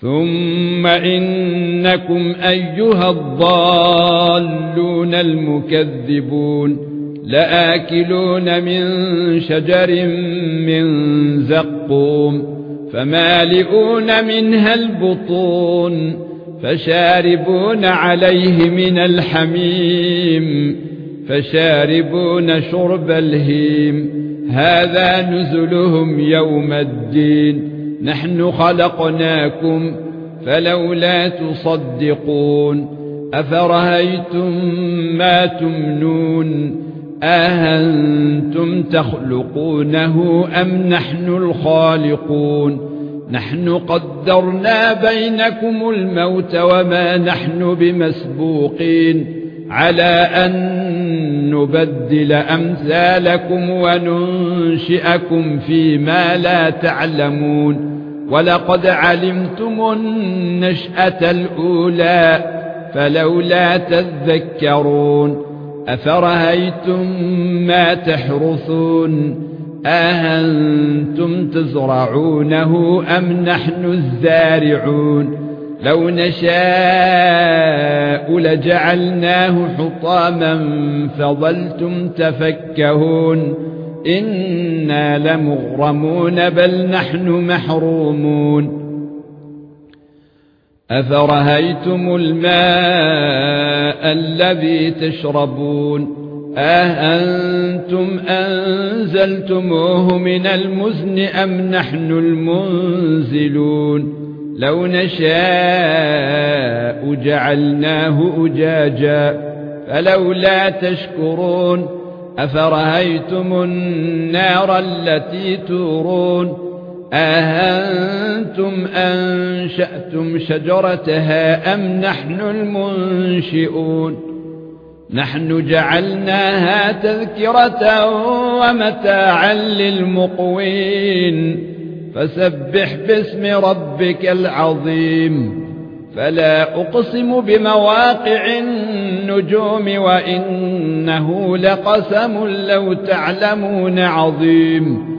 ثُمَّ إِنَّكُمْ أَيُّهَا الضَّالُّونَ الْمُكَذِّبُونَ لَآكِلُونَ مِنْ شَجَرٍ مِنْ زَقُّومٍ فَمَالِئُونَ مِنْهَا الْبُطُونَ فَشَارِبُونَ عَلَيْهِ مِنَ الْحَمِيمِ فَشَارِبُونَ شُرْبَ الْهِيمِ هَذَا نُزُلُهُمْ يَوْمَ الدِّينِ نحن خلقناكم فلولا تصدقون افرهيتم ما تمنون أهنتم تخلقونه أم نحن الخالقون نحن قدرنا بينكم الموت وما نحن بمسبوقين على أن نبدل أمثالكم وننشئكم فيما لا تعلمون ولقد علمتم النشأة الأولى فلولا تذكرون أفرهيتم ما تحرثون أهنتم تزرعونه أم نحن الزارعون لو نشاء لجعلناه حطاما فظلتم تفكهون إنا لمغرمون بل نحن محرومون أفرهيتم الماء الذي تشربون أأنتم أنزلتموه من المزن أم نحن المنزلون لو نشاء جعلناه أجاجا فلولا تشكرون أفرهيتم النار التي تورون؟ أهنتم أنشأتم شجرتها أم نحن المنشئون؟ نحن جعلناها تذكرة ومتاعا للمقوين. فسبح باسم ربك العظيم. فلا أقسم بمواقع النجوم وإنه لقسم لو تعلمون عظيم.